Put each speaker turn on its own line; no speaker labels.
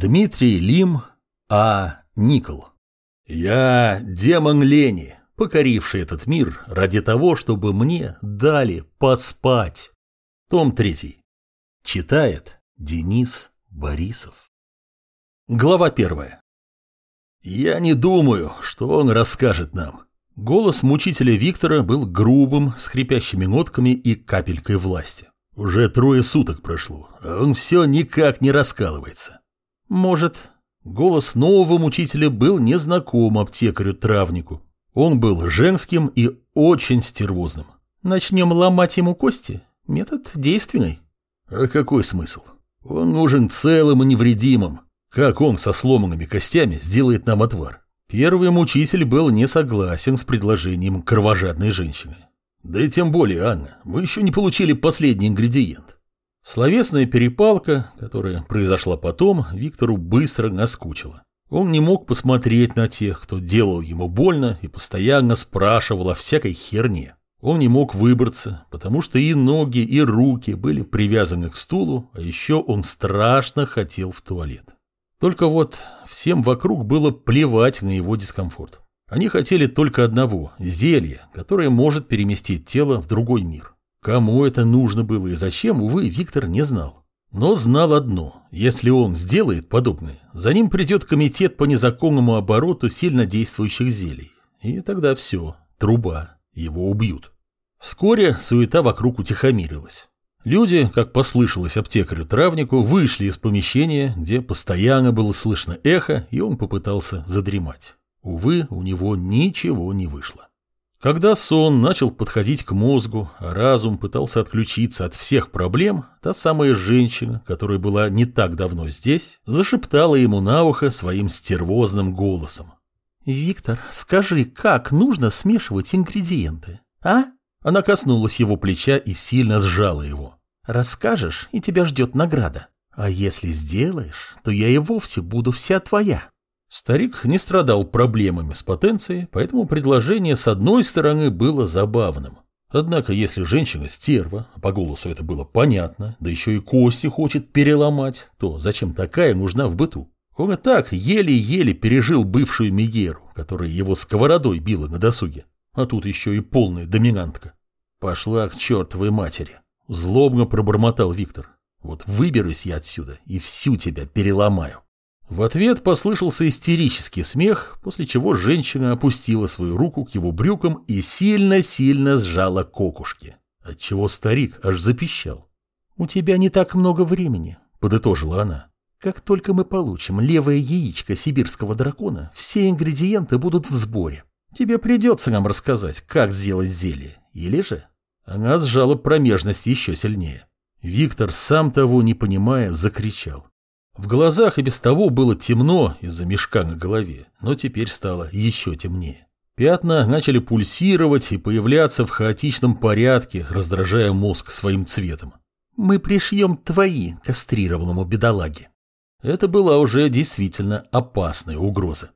Дмитрий Лим, А. Никол. Я демон лени, покоривший этот мир ради того, чтобы мне дали поспать. Том 3. Читает Денис Борисов. Глава 1. Я не думаю, что он расскажет нам. Голос мучителя Виктора был грубым, с хрипящими нотками и капелькой власти. Уже трое суток прошло, а он все никак не раскалывается. Может, голос нового мучителя был незнаком аптекарю-травнику. Он был женским и очень стервозным. Начнем ломать ему кости? Метод действенный. А какой смысл? Он нужен целым и невредимым. Как он со сломанными костями сделает нам отвар? Первый мучитель был не согласен с предложением кровожадной женщины. Да и тем более, Анна, мы еще не получили последний ингредиент. Словесная перепалка, которая произошла потом, Виктору быстро наскучила. Он не мог посмотреть на тех, кто делал ему больно и постоянно спрашивал о всякой херне. Он не мог выбраться, потому что и ноги, и руки были привязаны к стулу, а еще он страшно хотел в туалет. Только вот всем вокруг было плевать на его дискомфорт. Они хотели только одного – зелья, которое может переместить тело в другой мир. Кому это нужно было и зачем, увы, Виктор не знал. Но знал одно – если он сделает подобное, за ним придет комитет по незаконному обороту сильно действующих зелий. И тогда все, труба, его убьют. Вскоре суета вокруг утихомирилась. Люди, как послышалось аптекарю-травнику, вышли из помещения, где постоянно было слышно эхо, и он попытался задремать. Увы, у него ничего не вышло. Когда сон начал подходить к мозгу, а разум пытался отключиться от всех проблем, та самая женщина, которая была не так давно здесь, зашептала ему на ухо своим стервозным голосом. «Виктор, скажи, как нужно смешивать ингредиенты, а?» Она коснулась его плеча и сильно сжала его. «Расскажешь, и тебя ждет награда. А если сделаешь, то я и вовсе буду вся твоя». Старик не страдал проблемами с потенцией, поэтому предложение с одной стороны было забавным. Однако, если женщина стерва, а по голосу это было понятно, да еще и кости хочет переломать, то зачем такая нужна в быту? Он и так еле-еле пережил бывшую Мегеру, которая его сковородой била на досуге. А тут еще и полная доминантка. Пошла к чертовой матери. Злобно пробормотал Виктор. Вот выберусь я отсюда и всю тебя переломаю. В ответ послышался истерический смех, после чего женщина опустила свою руку к его брюкам и сильно-сильно сжала кокушки, отчего старик аж запищал. «У тебя не так много времени», — подытожила она. «Как только мы получим левое яичко сибирского дракона, все ингредиенты будут в сборе. Тебе придется нам рассказать, как сделать зелье, или же...» Она сжала промежность еще сильнее. Виктор, сам того не понимая, закричал. В глазах и без того было темно из-за мешка на голове, но теперь стало еще темнее. Пятна начали пульсировать и появляться в хаотичном порядке, раздражая мозг своим цветом. «Мы пришьем твои кастрированному бедолаге». Это была уже действительно опасная угроза.